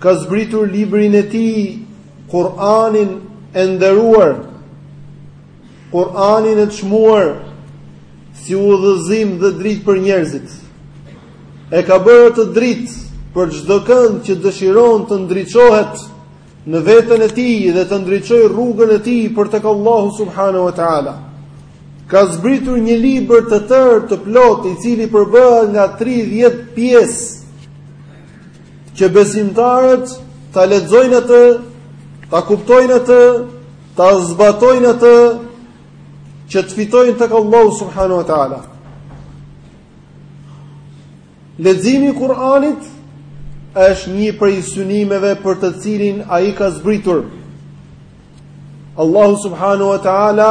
Ka zbritur librin e tij, Kur'anin e nderuar, Kur'anin e çmuar si udhëzim dhe dritë për njerëzit. E ka bërë atë dritë për çdo kënd që dëshiron të ndriçohet në veten e tij dhe të ndriçojë rrugën e tij për tek Allahu subhanahu wa taala. Ka zbritur një libër të tërë të plotë, i cili përbëhet nga 30 pjesë që besimtarët ta lexojnë atë, ta kuptojnë atë, ta zbatojnë atë që të fitojnë tek Allahu subhanahu wa taala. Leximi i Kur'anit është një prej synimeve për të cilin ai ka zbritur. Allahu subhanahu wa taala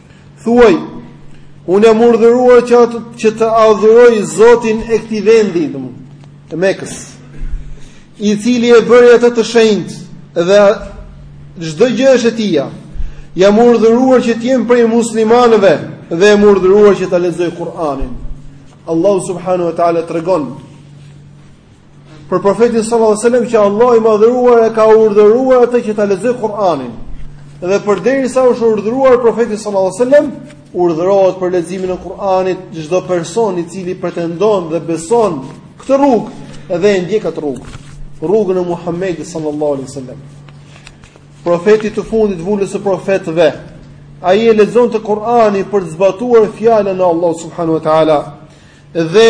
Thuaj, unë jam urdhëruar që të adhuroj Zotin e këtij vendi, Mekës, i cili e bëri atë të shenjtë, dhe çdo gjë është e tija, jam urdhëruar që të jem prej muslimanëve, dhe jam urdhëruar që ta lexoj Kur'anin. Allahu subhanahu wa taala tregon, Për profetin sallallahu alajhi wasallam që Allahu i madhëruar e ka urdhëruar atë që ta lexojë Kur'anin. Dhe përderisa është urdhëruar profeti sallallahu alajhi wasallam, urdhërohet për leximin e Kur'anit çdo person i cili pretendon dhe beson këtë rrugë dhe e ndjek atë rrugë, rrugën e Muhamedit sallallahu alajhi wasallam. Profetit të fundit vulës së profetëve, ai e lexonte Kur'anin për të zbatuar fjalën e Allahut subhanahu wa taala dhe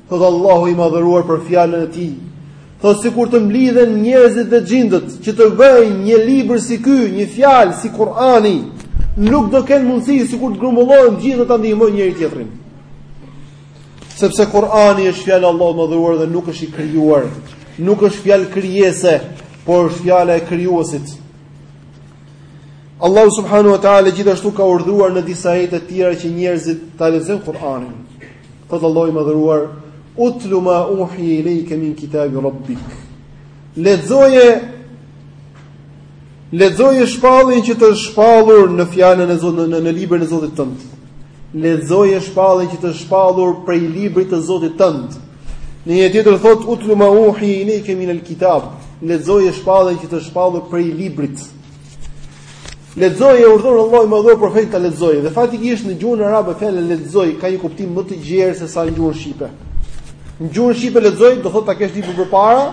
Thotë Allahu i madhëruar për fjalën e tij, thotë sikur të mblidhen njerëzit dhe xhindët që të bëjnë një libër si ky, një fjalë si Kur'ani, nuk do kenë mundësi sikur të grumbullohen gjithë dhe ta ndihmojnë njëri tjetrin. Sepse Kur'ani është fjalë e Allahut të madhëruar dhe nuk është i krijuar, nuk është fjalë krijese, por është fjala e krijuesit. Allahu subhanahu wa taala gjithashtu ka urdhëruar në disa ajete të tjera që njerëzit ta lexojnë Kur'anin. Thotë Allahu i madhëruar: "Utlu ma uhiya ilayka min kitabi rabbik." Lexoje lexoje shpalljen që t'është shpallur në fjalën e Zotit në, në librin e Zotit tënd. Lexoje shpalljen që t'është shpallur prej librit të Zotit tënd. Në një vend tjetër thotë utlu ma uhiya ilayka min al-kitab. Lexoje shpallën që të shpallur prej librit. Lexoje urdhëron Allahu i madhëruar profetin ta lexojë. Dhe faktikisht në gjuhën arabe fjala lexoj ka një kuptim më të gjerë se sa në gjuhën shqipe. Në gjuhën shqipe lexoj do thotë ta kesh librin përpara,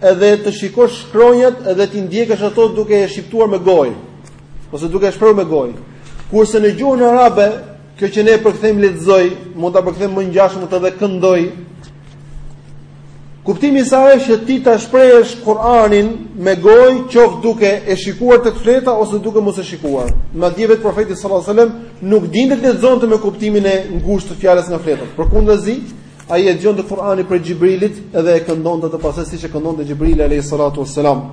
Edhe të shikosh shkronjat edhe t'i ndjekësh ato duke e shqiptuar me gojë ose duke e shprehur me gojë. Kurse në gjuhën arabe, kjo që ne përkthejmë lexoj, mund ta përkthejmë më ngjashëm edhe këndoj. Kuptimi i saj është që ti ta shprehësh Kur'anin me gojë, qoftë duke e shikuar tek fleta ose duke mos e shikuar. Madje vetë profeti sallallahu alajhi wasallam nuk dinte të lexonte me kuptimin e ngushtë të fjalës nga fleta. Përkundazi, Ai e dëgjonte Kur'anin prej Xhibrilit dhe e këndonte atë pastaj siç e këndonte Xhibrili alayhi salatu wassalam.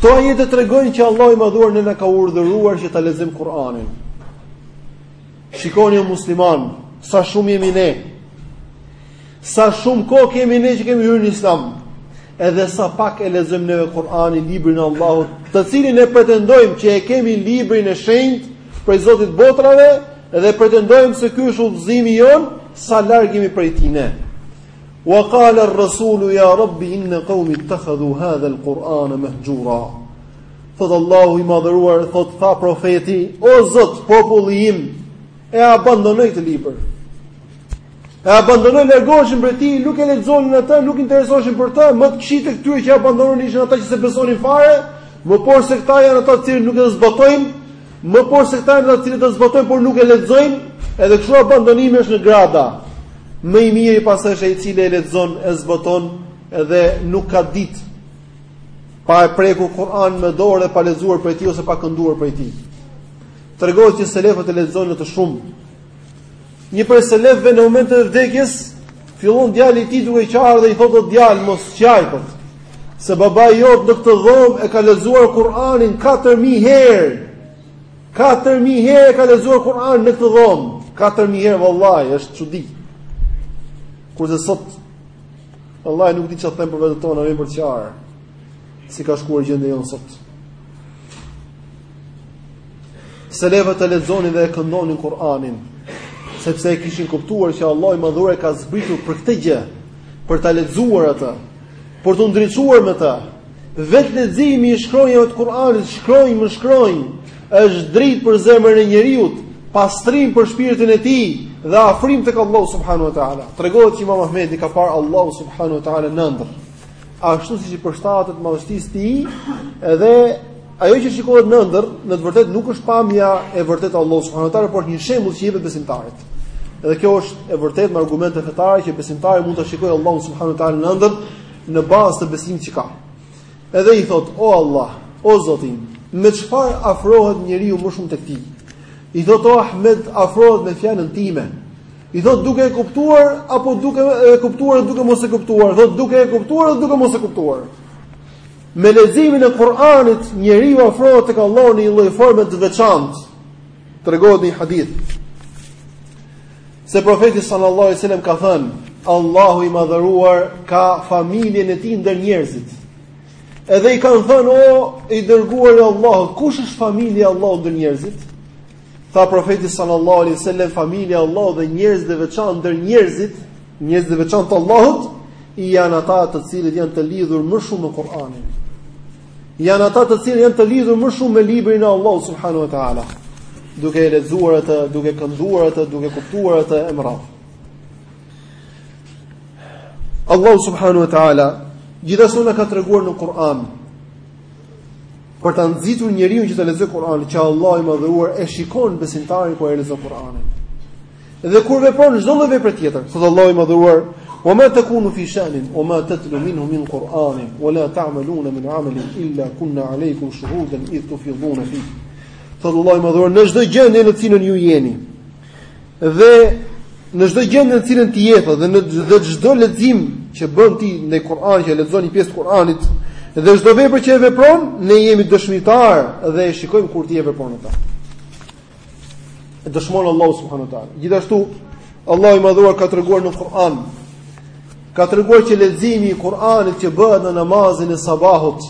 Këto ajete tregojnë që Allahu i Madhuar ne na ka urdhëruar që ta lexojmë Kur'anin. Shikoni o musliman, sa shumë jemi ne. Sa shumë kohë kemi ne që kemi hyrë në Islam. Edhe sa pak e lexojmë ne Kur'anin, librin e Allahut, të cilin ne pretendojmë që e kemi librin e shenjtë prej Zotit të Botrave, Dhe pretendojmë se ky është udhëzimi jonë, sa larg jemi prej tij ne. Wa qala ar-rasulu ya rabbi inna qaumi ittakhadhu hadha al-Qur'ana mahjura. Thot Allahu i madhëruar thot tha profeti, o Zot, populli im e abandonoi këtë libër. E abandonoi largoheshin prej tij, nuk e lexonin atë, nuk interesoheshin për të, më të këqijtë e këtyre që abandononin ishin ata që s'e besonin fare, më poshtë se këta janë ata të cilët nuk e zbatojnë Më poshtë se këta janë ata të cilët e zbatojnë por nuk e lexojnë, edhe kështu abandonimi është në grada. Më i miri pastaj është ai i cili e lexon, e zbaton dhe nuk ka ditë pa e prekur Kur'anin me dorë dhe pa lexuar prej tij ose pa kënduar prej tij. Tregohet që selefët e lexonin atë shumë. Një prej selefëve në momentin e vdekjes, fillon djali i tij duke qarë dhe i thotë o djalë mos qaj kot. Se babai jot në këtë dhomë e ka lexuar Kur'anin 4000 herë. 4000 herë e ka lexuar Kur'anin në këtë dhomë. 4000 herë vallahi, është çudi. Kurse sot vallahi nuk di ça të them për veten tonë, vetëm për të qarë. si ka shkuar gjendja jonë sot. Selefët e lexonin dhe e këndonin Kur'anin, sepse e kishin kuptuar që Allahu i madhëruar e ka zbritur për këtë gjë, për ta lexuar atë, për t'u ndriçuar me të. Vetë leximi i shkronjave të Kur'anit, shkronjë më shkronjë, është dritë për zemrën e njeriut, pastrim për shpirtin e tij dhe afrim tek Allahu subhanahu wa taala. Tregohet që Imam Ahmedi ka parë Allahun subhanahu wa taala në ëndërr. ashtu siç i përshtatet madhështisë së Tij, edhe ajo që shikohet në ëndërr, në të vërtetë nuk është pamja e vërtetë e Allahut subhanuhu teala, por është një shembull që i jepet besimtarit. Edhe kjo është e vërtetë me argumente fetare që besimtari mund ta shikojë Allahun subhanuhu teala në ëndërr në bazë të besimit që ka. Edhe i thot: "O Allah, o Zoti im, me çfarë afrohet njeriu më shumë tek ti?" I thot: "O Ahmed, afrohet me fjalën time." I thotë duke e kuptuar apo duke e kuptuar dhe duke mos e kuptuar, thotë duke e kuptuar dhe duke mos e kuptuar. Me leximin e Kur'anit njeriu afrohet tek Allahu në një lloj forme të veçantë. Tregohet në një hadith se profeti sallallahu alaihi wasallam ka thënë, Allahu i madhëruar ka familjen e tij ndër njerëzit. Edhe i kanë thënë, o i dërguari i Allahut, kush është familja e Allahut ndër njerëzit? Tha profeti sallallahu alaihi wasallam familja e Allahut dhe njerëzit e veçantë ndër njerëzit, njerëzit e veçantë të Allahut janë ata të cilët janë të lidhur më shumë me Kur'anin. Janë ata të cilët janë të lidhur më shumë me librin e Allahut subhanahu wa taala, duke e lexuar atë, duke kënduar atë, duke kuptuar atë e me radhë. Allahu subhanahu wa taala gjithashtu na ka treguar në Kur'an Për ta nxitur njeriu që ta lexojë Kur'anin, që Allahu i madhëruar e shikon besimtarin kur e lexon Kur'anin. Dhe kur vepron çdo lloj vepre tjetër, thotë Allahu i madhëruar, "Wa ma takunu fi sha'nin, wa ma tatlu minhu min Qur'anin, wa la ta'maluna min 'amalin illa kunna 'alaykum shuhudan idh tufiduna fi." Thotë Allahu i madhëruar, "Në çdo gjendje në të cilën ju jeni, Dhe në çdo gjendje në të cilën ti je dhe në dhe çdo lexim që bën ti në Kur'an që lexon një pjesë të Kur'anit dhe çdo vepër që e vepron ne jemi dëshmitarë dhe e shikojmë kur ti e vepron atë. E dëshmon Allahu subhanahu wa taala. Gjithashtu Allahu i madhëruar ka treguar në Kur'an ka treguar që leximi i Kur'anit që bëhet në namazin e sabahut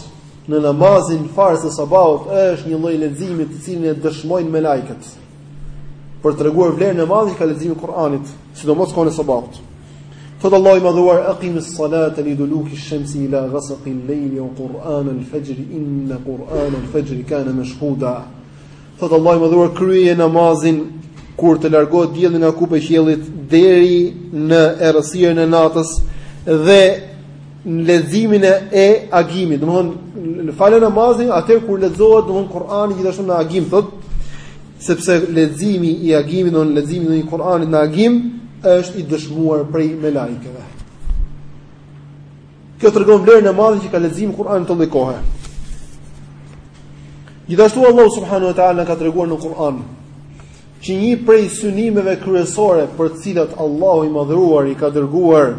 në namazin farz të sabahut është një lloj leximi të cilin e dëshmojnë melaiket. për të treguar vlerën e madhe që ka leximi i Kur'anit, sidomos kohën e sabahut. Thotë Allahu i madhëruar aqimis salata li duluki shamsi ila ghasaqi al-layli wa qur'an al-fajr inna qur'an al-fajr kana mashhuda. Thotë Allahu i madhëruar kryeje namazin kur të largohet dielli nga kupa e qiellit deri në errësirën e natës dhe në leximin e, e agimit, domthonë në faljen e namazit, atëherë kur lexohet domthonë Kur'ani gjithashtu në agim thot, sepse leximi i agimit domethënë leximi i Kur'anit në agim është i dëshmuar prej melaikeve. Kjo tregon vlerën e madhe që ka leximi i Kur'anit në atë kohë. Gjithashtu Allahu subhanahu wa ta'ala na ka treguar në Kur'an, që një prej synimeve kryesore për të cilat Allahu i madhëruar i ka dërguar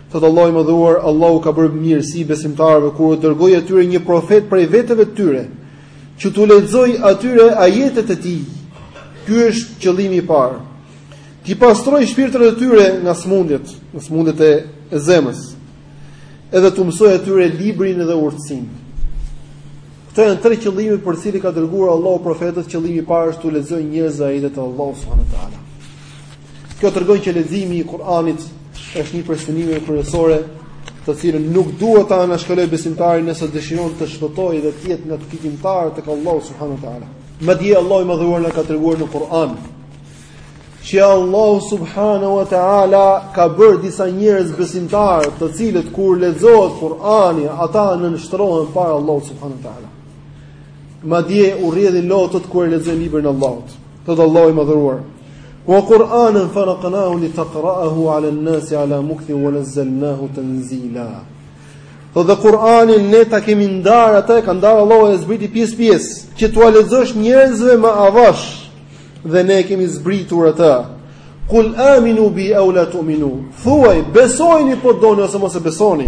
Thotë Allahu i Madhëruar, Allahu ka bërë mirësi besimtarëve kur u dërgoi atyre një profet prej veteve të tyre, që t'u lexojë atyre ajetet e tij. Ky është qëllimi i parë. T'i pastrojë shpirtrat e tyre nga sëmundjet, nga sëmundjet e, e zemrës. Edhe t'u mësojë atyre librin dhe urtësinë. Këto janë tre qëllime për të cilat ka dërguar Allahu profetët, qëllimi i parë është t'u lexojë njerëzve ajetet e Allahut subhanahu wa teala. Kjo tregon që leximi i Kur'anit është një prej synimeve kryesore, të cilën nuk duhet ta anashkalojë besimtari nëse dëshiron të shpëtojë dhe të jetë nga fitimtarët tek Allahu subhanahu wa taala. Madje Allahu i madhëruar na ka treguar në Kur'an që Allahu subhanahu wa taala ka bërë disa njerëz besimtarë, të cilët kur lexohet Kur'ani, ata nënshtrohen para Allahu subhanahu wa taala. Madje u rrjedhin lotët kur e lexojnë librin e Allahut. Thotë Allahu i madhëruar: "Wa Qur'anan faraqnahu li taqra'ahu 'ala an-nasi 'ala mukthin wa nazzalnahu tanzila." Thotë dhe Kur'anin ne ta kemi ndarë atë, ka ndarë Allahu e zbriti pjesë pjesë, që t'ua lexosh njerëzve më avash dhe ne e kemi zbritur atë. Kul aminu bi aw la tu'minu. Thuaj, besojeni po doni ose mos e besoni.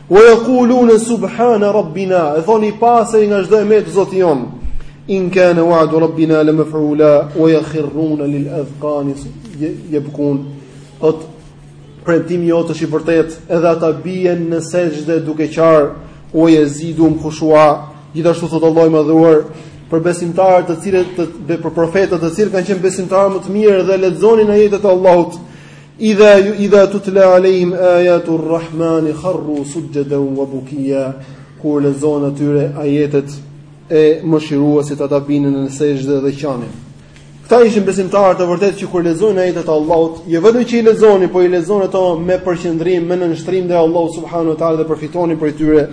Wa yaqulun subhana rabbina, e thonë i pastër nga çdo e metë Zoti jonë. In kana wa'du rabbina la maf'ula wa yakhirruna lil adhqani yabkun. Thotë premtimi jot është i vërtetë, edhe ata bien në sexhde duke qarë, wa yaziduhum khushua, gjithashtu thotë Allahu i madhëruar, për besimtarët të cilët, dhe për profetët të cilët kanë qenë besimtarë më të mirë dhe lexonin ajetet e Allahut, Idha idha tutla alehim ayatu rrahmani kharru sujadan wa bukiya kur u lexon atyre ajetet e mëshiruesit ata binin në sexhde dhe qanin. Këta ishin besimtarë të vërtetë që kur lexojnë ajetet e Allahut, jo vetëm që i lexonin, por i lexonin ato me përqendrim, me nënshtrim ndaj Allahut subhanahu wa taala dhe përfitonin prej tyre.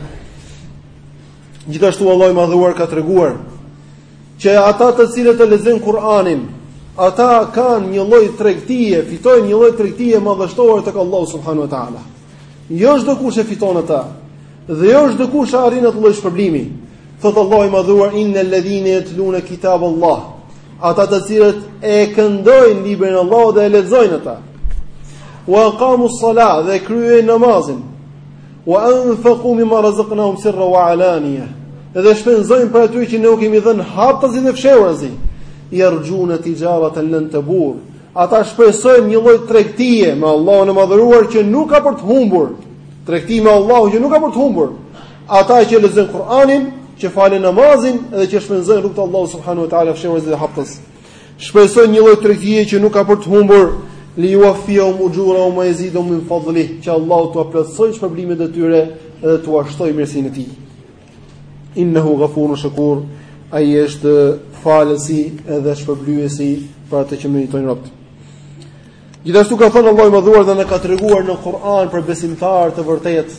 Gjithashtu Allahu i madhëruar ka treguar Që ata të cilët e lexojnë Kur'anin, ata kanë një lloj tregtie, fitojnë një lloj tregtie madhështore tek Allahu subhanahu wa taala. Jo çdo kush e fiton atë. Dhe jo çdo kush e arrin atë lloj shpërblimi. Thotë Allahu i madhëruar inna alladhina yatluna kitab Allah. Ata të cilët e këndojnë librin e Allahut dhe e lexojnë atë. Wa aqamu as-salat dhe e kryejnë namazin. Wa anfaqu mimma razaqnahum sirran wa alaniya. Edhe shpenzojnë prej atyre që ne u kemi dhënë haptazi dhe fshehurazi. Yarjuna tijaratan lan tabur. Ata shpresojnë një lloj tregtie me Allahun e madhëruar që nuk ka për të humbur. Tregti me Allahun që nuk ka për të humbur. Ata që lexojnë Kur'anin, që falin namazin edhe që shpenzojnë rrugë t'Allahut subhanahu wa taala fshehurazi dhe haptazi. Shpresojnë një lloj tregtie që nuk ka për të humbur, liuwaffiyahum ujurahum wa yazidahum min fadlih, që Allahu t'ua plotësojë shpërblimet e tyre dhe t'ua shtojë mirësinë e Tij. Innehu ghafurun shakur, ai është falësi edhe shpërblyesi për atë që meritojnë robët. Gjithashtu ka thënë Allahu i Madhëruar dhe na ka treguar në Kur'an për besimtarë të vërtetë,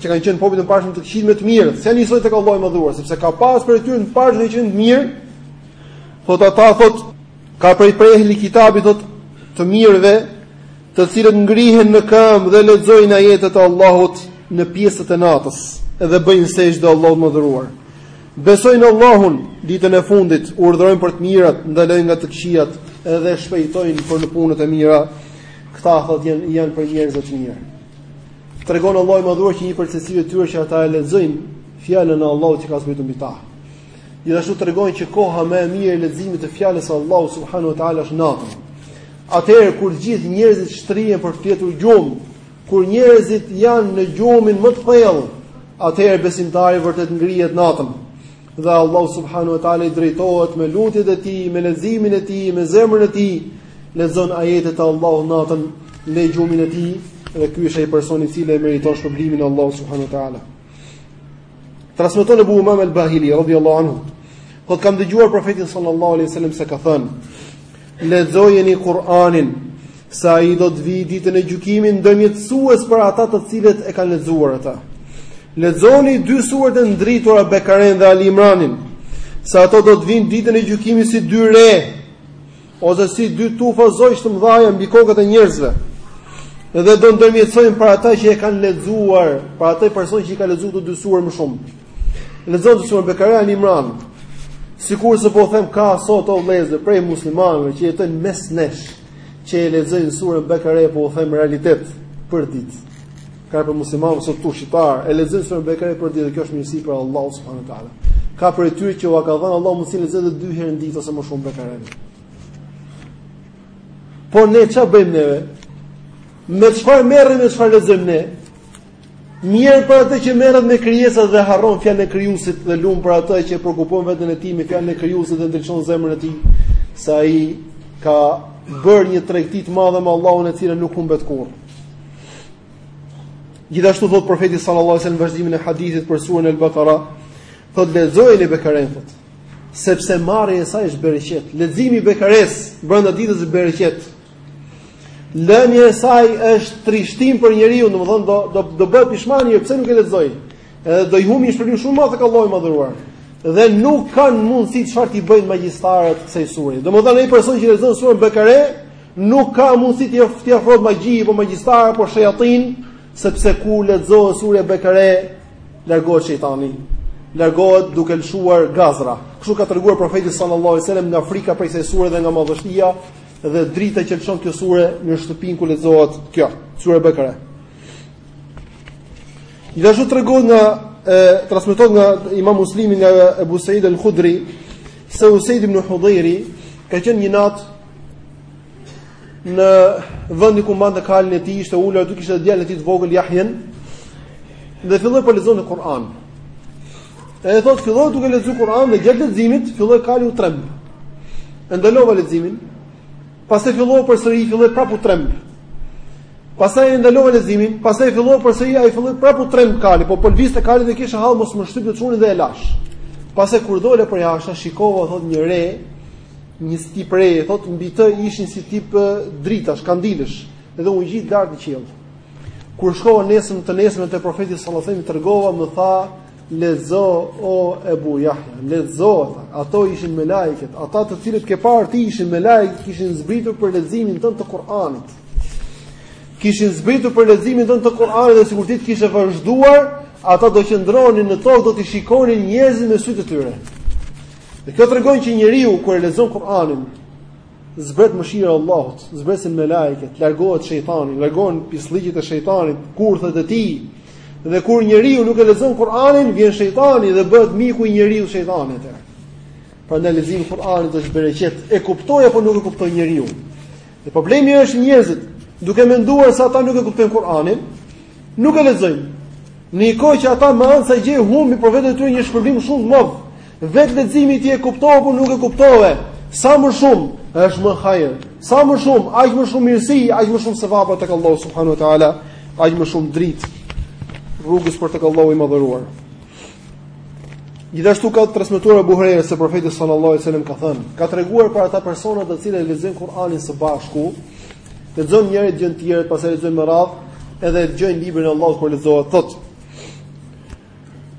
që kanë qenë popujt e parshëm të këqijtë me të mirët, s'janë njësoj tek Allahu i Madhuar, sepse ka pas prej tyre në të parshmit që kanë qenë të mirë. Thotë ata thotë ka prej prej ehli kitabit thotë të mirëve, të cilët ngrihen në këmbë dhe lexojnë ajetet e Allahut në pjesët e natës dhe bëjnë sexhde Allahut të Madhuar. Besojnë Allahun ditën e fundit, urdhërojnë për të mirat, ndalojnë nga të këqijat dhe shpejtojnë për në punët e mira. Këta thotë janë janë prej njerëzve të mirë. Tregon Allahu i Madhuar që një prej cilësive të tyre që ata e lexojnë fjalën e Allahut që ka zbritur mbi ta. Gjithashtu tregon që koha më e mirë e leximit të fjalës së Allahut subhanahu wa taala është natën. Atëherë kur gjithë njerëzit shtrihen për të fjetur gjumë, kur njerëzit janë në gjumin më të thellë, atëherë besimtari vërtet ngrihet natën. Dhe Allahut subhanahu wa taala i drejtohet me lutjet e tij, me leximin e tij, me zemrën e tij, lexon ajetet e Allahut natën, lë gjumin e tij, dhe ky është ai person i cili e meriton shpërblimin e Allahut subhanahu wa taala. Transmeton Abu Umama al-Bahili radhiyallahu anhu, thot: "Kam dëgjuar profetin sallallahu alaihi wasallam se ka thënë: Lexojeni Kur'anin se ai do të vijë ditën e gjykimit ndërmjetësues për ata të cilët e kanë lexuar atë. Lexoni dy surat e ndritura Bekaren dhe Ali Imranin, se ato do të vinë ditën e gjykimit si dy re ose si dy tufa zogjsh të mëdha mbi kokat e njerëzve. Dhe do ndërmjetësojnë për ata që e kanë lexuar, për atë person që i ka lexuar këto dy sura më shumë. Lexoni thot surat Bekaren Ali Imran. Sikur se po them ka sot o vëllezër prej muslimanëve që jetojnë mes nesh. që e lexojnë surën Bekare po u them realitet për ditë. Ka prej muslimanëve këtu shqiptarë, e lexojnë surën Bekare për ditë, kjo është mirësi prej Allahut subhanahu wa taala. Ka prej tyre që ua ka dhënë Allahu mundësinë të lexojë dy herë në ditë ose më shumë Bekare. Po ne ç'a bëjmë neve? Me çfarë merremi me çfarë lexojmë ne? Mjerë për atë që merret me krijesat dhe harron fjalën e krijuesit dhe lum për atë që e preokupon veten e tij me fjalën e krijuesit dhe ndriçon zemrën e tij se ai ka bërë një tregti të madhe me Allahun e cila nuk humbet kurrë. Gjithashtu thot profeti sallallahu alajhi wasallam vazhdimin e hadithit për surën Al-Baqara, thot lexojeni Bekaren thot, sepse marrja e saj është bereqet. Leximi i Bekares brenda ditës është bereqet. Lënia e saj është trishtim për njeriun, domethënë do do do bëhet pishman një pse nuk e lexoi. Edhe do i humbi një shpërblim shumë madh tek Allahu i Madhëruar. Dhe nuk kanë mundësi çfarë t'i bëjnë magjistarët kësaj sure. Domethënë ai person që lexon surën Bekare nuk ka mundësi t'i afrohet magji apo magjistar apo shejatin, sepse ku lexohet surja Bekare largohet shejtani largohet duke lëshuar gazra. Kështu ka treguar profeti sallallahu alajhi wasallam nga frika prej kësaj sure dhe nga madhështia Dhe drita që lëshon kjo sure në shtëpinë ku lexohet kjo, sure Bekare. Gjithashtu tregohet nga e transmetohet nga Imam Muslimi nga Abu Sa'id al-Khudri se Usaid ibn Hudejri ka qenë një natë në vendin ku mbante kalin e tij ishte ulur aty kishte djalin e tij të vogël Yahyen dhe filloi po lexonte Kur'an. E thot filloi duke lexuar Kur'an dhe gjatë leximit filloi kali u tremb. E ndalova leximin. Pastaj filloi përsëri, filloi prapë u tremb. Pastaj e ndalova leximin, pastaj filloi përsëri, ai filloi prapë u tremb kali, po lëvizte kali dhe kisha hall mos më shtypte çunin dhe e lash. Pastaj kur dola përjashtë, shikova thot një re, një tip reje, thot mbi të ishin si tip dritash, kandilësh, dhe u ngjit lart në qiell. Kur shkova nesërm të nesërmen te profeti sallallahu alajhi wasallam i tregova më tha lexo o Ebu Yahya lexo ato ishin melaiket ata të cilët ke parë ti ishin melaiket kishin zbritur për leximin tënd të Kur'anit kishin zbritur për leximin tënd të Kur'anit dhe sikur ti të kishe vazhduar ata do qëndronin në tokë do t'i shikonin njerëzit me sytë e tyre dhe kjo tregon që njeriu kur e lexon Kur'anin zbret mëshira e Allahut, zbresin melaiket, largohet shejtani, largohen pisllëqet e shejtanit, kurthet e tij. Dhe kur njeriu nuk e lexon Kur'anin, vjen shejtani dhe bëhet miku i njeriu shejtani atëherë. Prandaj leximi i Kur'anit është bereqet, e kuptoj apo nuk e kuptoj njeriu. Dhe problemi është njerëzit, duke menduar se ata nuk e kuptojnë Kur'anin, nuk e lexojnë. Në një kohë që ata me anë të kësaj gjëje humbin për veten e tyre një shpërblim shumë të madh, Vetë leximi i tij e kuptove apo nuk e kuptove. Sa më shumë, është më hajër. Sa më shumë, aq më shumë mirësi, aq më shumë sevapa tek Allahu subhanahu wa taala, aq më shumë dritë rrugës për tek Allahu i madhëruar. Gjithashtu ka transmetuar Abu Huraira se profeti sallallahu alaihi wasallam ka thënë, ka treguar për ata persona të cilët lexojnë Kur'anin së bashku, lexojnë njëri dëgjon tjetri, pastaj lexojnë me radhë, edhe dëgjojnë librin e Allahut kur lexohet thotë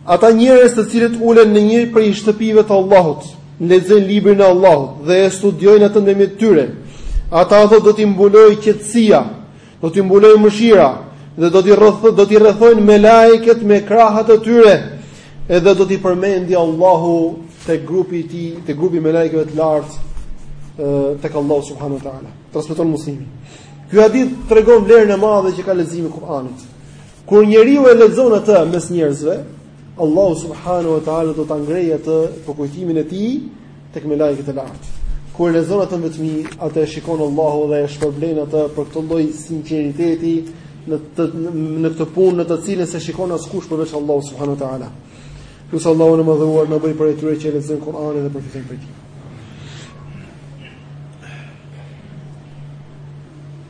Ata njerëz të cilët ulen në një prej shtëpive të Allahut, lexojnë librin e Allahut dhe e studiojnë atë ndërmjet tyre, ata ato do t'i mbulojë qetësia, do t'i mbulojë mëshira dhe do t'i rreth do t'i rrethojnë melaiket me krahët e tyre, edhe do t'i përmendi Allahu te grupi i tij, te grupi i melaikeve të lartë tek Allahu subhanahu wa taala. Transmeton Muslimi. Ky hadith tregon vlerën e madhe që ka leximi i Kuranit. Kur njeriu e lexon atë mes njerëzve, Allahu subhanahu wa taala do ta ngrejë atë për kujtimin e tij tek melaiket e lartë. Kur e lexon atë në vetmi, atë e shikon Allahu dhe e shpërblen atë për këtë lloj sinqeriteti në të, në këtë punë në të cilën s'e shikon askush përveç Allahu subhanahu wa taala. Lus Allahun e Madhëruar të na bëjë prej atyre që e lexojnë Kur'anin dhe përfitojnë prej tij.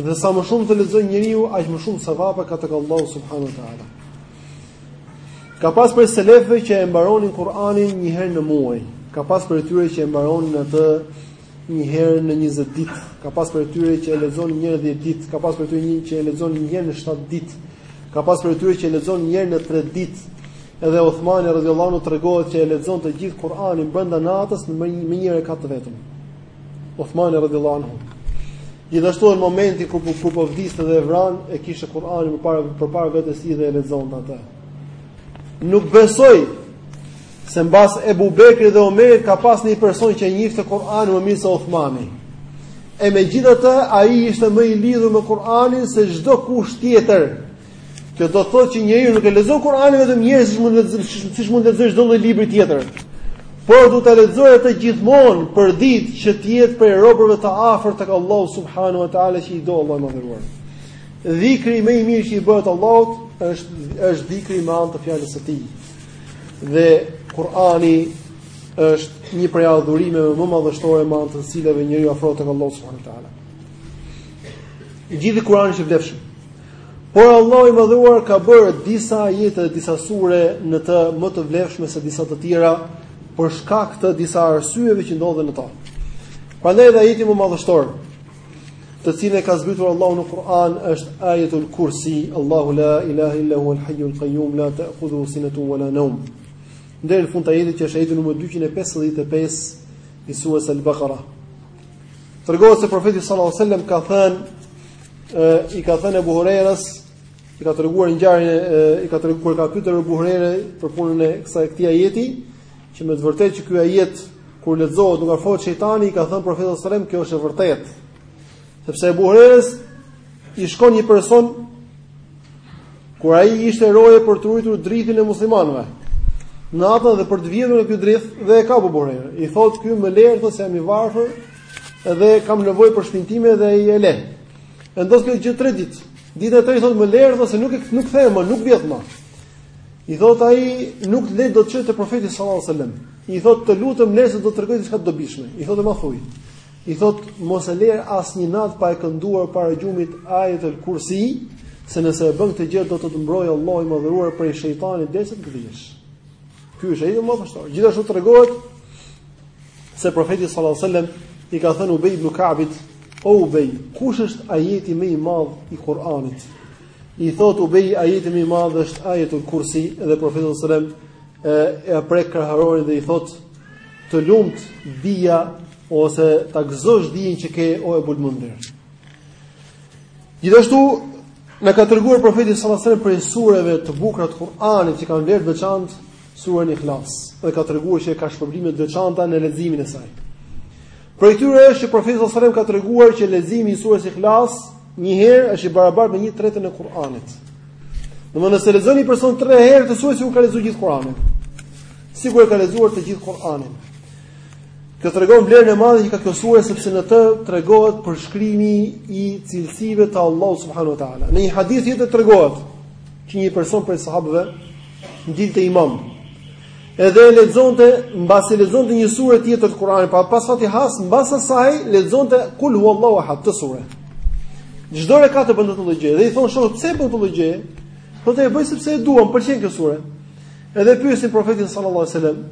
Dhe sa më shumë të lexojë njeriu, aq më shumë sevape ka tek Allahu subhanahu wa taala. Ka pas prej selefëve që e mbaronin Kur'anin një herë në muaj. Ka pas prej tyre që e mbaronin atë një herë në 20 ditë. Ka pas prej tyre që e lexonin një herë në 10 ditë, ka pas prej tyre një që e lexonin një herë në 7 ditë. Ka pas prej tyre që e lexonin një herë në 3 ditë. Edhe Uthmani radhiyallahu anhu tregohet që e lexon të gjithë Kur'anin brenda natës në me një rekat të vetëm. Uthmani radhiyallahu anhu. Gjithashtu në momentin kur kur po vdiste dhe e vranë, e kishte Kur'anin përpara përpara vetes së tij dhe e lexonte atë. Nuk besoj se mbas Ebu Bekrit dhe Omerit ka pas një person që e njifte Kur'anin më mirë se Uthmani. E megjithatë, ai ishte më i lidhur me Kur'anin se çdokush tjetër Kjo do të thotë që njeriu nuk e lexon Kur'anin vetëm një herë siç mund të siç mund të lexojë çdo lloj libri tjetër. Por duhet ta lexojë atë gjithmonë përditë që të jetë prej robërve të afërt tek Allahu subhanahu wa taala që i do Allahu i Madhëruar. Dhikri më i mirë që i bëhet Allahut është është dhikri me anë të fjalës së tij. Dhe Kur'ani është një prej adhurimeve më madhështore me anë të cilave njeriu afrohet tek Allahu subhanahu wa taala. I gjithë Kur'ani është i vlefshëm. Por Allahu i Madhëruar ka bërë disa ajete dhe disa sure në të më të vlefshme se disa të tjera për shkak të disa arsyeve që ndodhen në to. Prandaj edhe ajeti më madhështor, të cilin e ka zbritur Allahu në Kur'an është Ayatul Kursi, Allahu la ilaha illa huwal hayyul qayyum la ta'khudhuhu sinatun wala nawm. Deri në fund të ajetit që është ajeti numër 255 i surës Al-Baqara. Tregohet se profeti sallallahu alajhi wasallam ka thënë i ka thënë Abu Hurajras i ka treguar ngjarjen i ka treguar kur e ka pyetur Abu Hurajra për punën e kësaj këtij ajeti që me të vërtetë që ky ajet kur lexohet nuk afrohet shejtani i ka thënë profeti sallallahu alajhi wasallam kjo është e vërtetë sepse Abu Hurajras I shkon një person kur ai ishte roje për të ruajtur drithin e muslimanëve. Natën dhe për të vjedhur këtë drith dhe e kap Abu Hurajra. I thotë ky më lërë thotë se jam i varfër dhe kam nevojë për shpenzime dhe ai e lë. Ndodh kjo gjë 3 ditë. Ditën e tretë thotë më lërë thotë se nuk e nuk them më, nuk vjedh më. I thotë ai nuk të lë do të çoj te profeti sallallahu alajhi wasallam. I thotë të lutem nëse do të tregoj diçka të dobishme. I thotë ma thuj. I thot mos e lër asnjë natë pa e kënduar para gjumit Ajetul Kursi, se nëse e bën këtë gjë do të të mbrojë Allahu i madhëruar prej shejtanit derisa të gdhish. Ky është edhe më vështirë. Gjithashtu tregohet se profeti sallallahu alajhi wasallam i ka thënë Ubay ibn Ka'bit, "O Ubay, kush është ajeti më i madh i Kur'anit?" I thot Ubay, "Ajeti më i madh është Ajetul Kursi." Dhe profeti sallallahu alajhi wasallam e prek krahërorin dhe i thot, "Të lumt dija ose ta gëzosh dijen që ke o Ebul Mundir. Gjithashtu na ka treguar profeti sallallahu alajhi wasallam prej sureve të bukura të Kuranit që kanë vlerë të veçantë sura Ikhlas dhe ka treguar që ka shpërblime të veçanta në leximin e saj. Prej tyre është që profeti sallallahu alajhi wasallam ka treguar që leximi i surës Ikhlas një herë është i barabartë me një tretën e Kuranit. Domthonë nëse lexon një person 3 herë këtë sure, si e ka lexuar gjithë Kuranin. Sikur e ka lexuar të gjithë Kuranin. Kjo tregon vlerën e madhe që ka kjo sure sepse në të tregohet përshkrimi i cilësive të Allahut subhanahu wa taala. Në një hadith tjetër tregohet që një person prej sahabëve dilte imam. Edhe e lexonte, mbasi lexonte një sure tjetër të Kuranit, pa pas Fatihas, mbas asaj lexonte Kul huwallahu ahad këtë sure. Çdo rekat e bënte këtë gjë. Dhe i thon shokët, pse bën këtë gjë? Thotë e bëj sepse e dua, më pëlqen kjo sure. Edhe pyesin profetin sallallahu alajhi wasallam,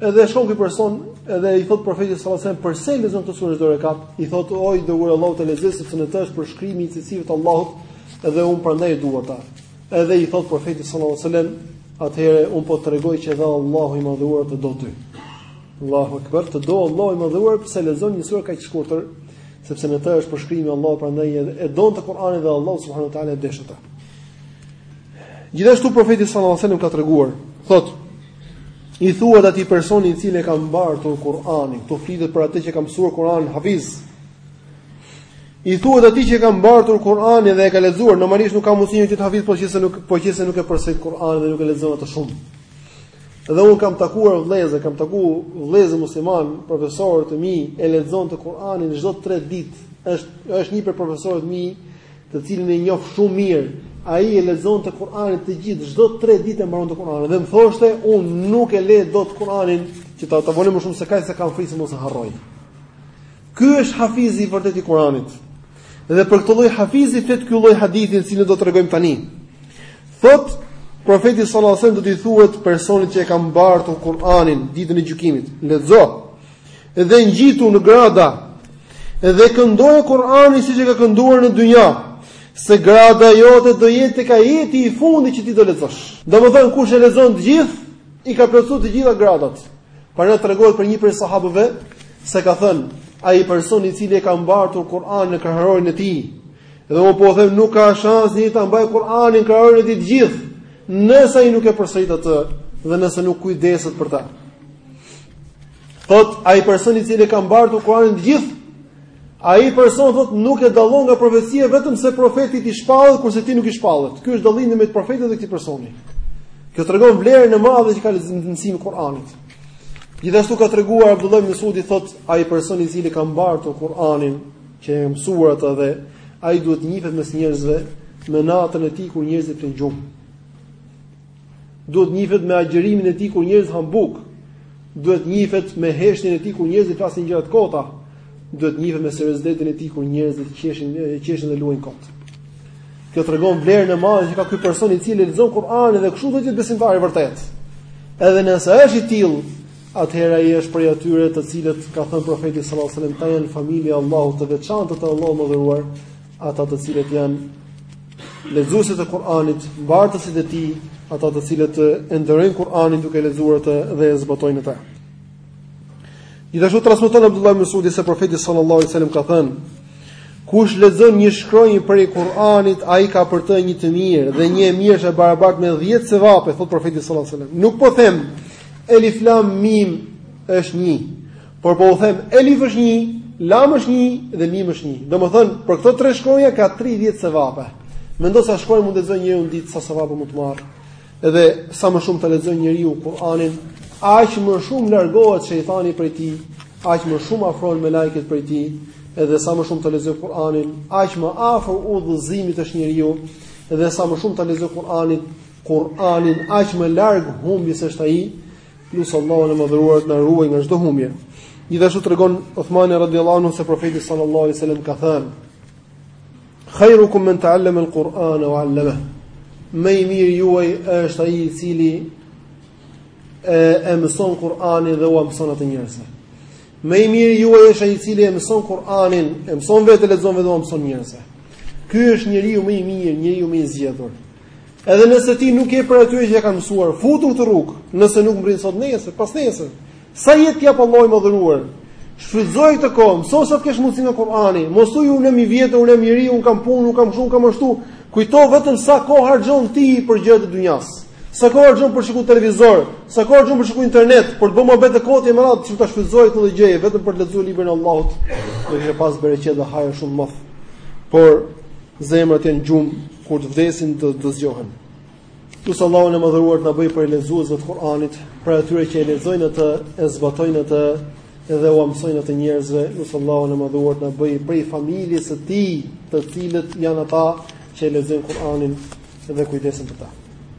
Edhe shkon ky person, edhe i thot profeti sallallahu alajhi wasallam, "Pse e lexon këtë sure çdo rekat?" I thot, "O i dërguar i Allahut e lexoj sepse në të është përshkrimi i cilësive të Allahut, edhe un prandaj e dua atë." Edhe i thot profeti sallallahu alajhi wasallam, "Atëherë un po tregoj që edhe Allahu i madhëruar të do ty." Allahu akbar, të do Allahu i madhëruar pse lexon një sure kaq të shkurtër, sepse në të është përshkrimi i Allahut prandaj e donte Kur'anin dhe Allahu subhanahu wa taala e deshi. Gjithashtu profeti sallallahu alajhi wasallam ka treguar, thotë I thuhet atij personi i cili e ka mbartur Kur'anin, këtu flitet për atë që ka mësuar Kur'anin hafiz. I thuhet atij që e ka mbartur Kur'anin dhe e ka lexuar, normalisht nuk ka mundësi të jetë hafiz, po qe se nuk, po qe se nuk e përsërit Kur'anin dhe nuk e lexon atë shumë. Dhe un kam takuar vëllezër, kam takuar vëllezër musliman, profesorë të mi e lexonte Kur'anin çdo 3 ditë. Është është një prej profesorëve të mi të cilin e njoh shumë mirë, ai e lexonte Kur'anin të gjithë, çdo 3 ditë e mbaronte Kur'anin dhe më thoshte, unë nuk e lej dot Kur'anin që ta vonoj më shumë se kaq se kam frikë se mos e harroj. Ky është hafizi i vërtetë i Kur'anit. Dhe për këtë lloj hafizi flet ky lloj hadithi të cilin do ta tregojmë tani. Thot profeti sallallahu alajhi wasallam do t'i thuhet personit që e ka mbartur Kur'anin ditën e gjykimit, lexo dhe ngjitu në grada dhe këndoje Kur'anin siç e ka kënduar në dynja, se grada jote do jetë tek ajeti i fundit që ti do lexosh. Domethënë kush e lexon të gjithë, i ka plotësuar të gjitha gradat. Pra na tregohet për një prej sahabëve se ka thënë, ai person i cili e ka mbartur Kur'anin në kraharorin e tij, dhe unë po u them nuk ka shans një ta mbajë Kur'anin në kraharorin e tij të gjithë, nëse ai nuk e përsërit atë dhe nëse nuk kujdeset për ta. Thot ai person i cili ka mbartur Kur'anin të gjithë, ai person thot nuk e dallon nga profecia vetëm se profetit i shpallet kurse ti nuk i shpallet. Ky është dallimi mes profetit dhe këtij personi. Kjo tregon vlerën e madhe që ka leximi i Kur'anit. Gjithashtu ka treguar Abdullah ibn Mesudi thot ai person i cili ka mbartur Kur'anin që e ka mësuar atë dhe ai duhet të njihet mes njerëzve me natën e tij kur njerëzit flenë gjumë. Duhet njifet me agjërimin e tij kur njerëzit han bukë. Duhet njifet me heshtjen e tij kur njerëzit flasin gjëra të kota. Duhet njifet me seriozitetin e tij kur njerëzit qeshin qeshin dhe luajnë kot. Kjo tregon vlerën e madhe që ka ky person i cili lexon Kur'anin dhe kështu do të jetë besimtar i vërtetë. Edhe nëse është i tillë, atëherë ai është prej atyre të cilët ka thënë profeti sallallahu alajhi wasallam, "Ata janë familja e Allahut të veçantët e Allahut të madhëruar, ata të cilët janë Lexuesit e Kur'anit, mbartësit e tij, ata të cilët e nderojnë Kur'anin duke lexuar atë dhe e zbatojnë atë. Gjithashtu transmeton Abdullah ibn Mesudi se profeti sallallahu alaihi wasallam ka thënë: Kush lexon një shkronjë prej Kur'anit, ai ka për të një të mirë dhe një e mirë është e barabartë me 10 sevape, thot profeti sallallahu alaihi wasallam. Nuk po them Elif Lam Mim është një, Por po u them, elif është një, lam është një dhe mim është një. Domethënë, për këto tre shkronja ka 30 sevape. Mendo sa shkronja mund të lexojë njeriu në ditë, sa sevape mund të marrë. Edhe sa më shumë të lexojë njeriu Kur'anin, aq më shumë largohet shejtani prej tij, aq më shumë afrohen melaiket prej tij, edhe sa më shumë të lexojë Kur'anin, aq më afër udhëzimit është njeriu, edhe sa më shumë të lexojë Kur'anin, Kur'anin aq më larg humbjes është ai. Lus Allahun e madhëruar të na ruajë nga çdo humbje. Gjithashtu tregon Uthmani radhiyallahu anhu se profeti sallallahu alaihi wasallam ka thënë: "Khairukum man ta'allama al-Qur'ana wa 'allamahu." Më i miri juaj është ai i cili e, e mëson Kur'anin dhe ua mëson atë njerëzve. Më i miri juaj është ai i cili e mëson Kur'anin, e mëson vetë e lexon dhe ua mëson njerëzve. Ky është njeriu më i mirë, njeriu më i zgjedhur. Edhe nëse ti nuk je prej atyre që e kanë mësuar, futu në këtë rrugë, nëse nuk mbrin sot nesër, pasnesër. Sa jetë t'jap Allahu i madhëruar. Shfrytëzoj këtë kohë, mëso sa të kesh mundësi nga Kur'ani. Mos u unë jam i vjetër, unë jam i ri, unë kam punë, unë kam shumë, kam ashtu. Kujto vetëm sa kohë harxhon ti për gjëra të dunjas. Sa kohë harxhon për shikuar televizor, sa kohë harxhon për shikuar internet, për të bërë muhabet të kotë me radhë, sikur ta shfrytëzoje këtë gjë vetëm për të lexuar librin e Allahut. Do të kishte pas bereqet dhe hajr shumë më. Por zemrat janë në gjumë Kur të vdesin do të zgjohen. Lus Allahun e Madhëruar të na bëjë prej lexuesve të Kur'anit, prej atyre që e lexojnë atë, e zbatojnë atë dhe ua mësojnë atë njerëzve. Lus Allahun e Madhëruar të na bëjë prej familjes së tij, të cilët janë ata që e lexojnë Kur'anin dhe kujdesen për të.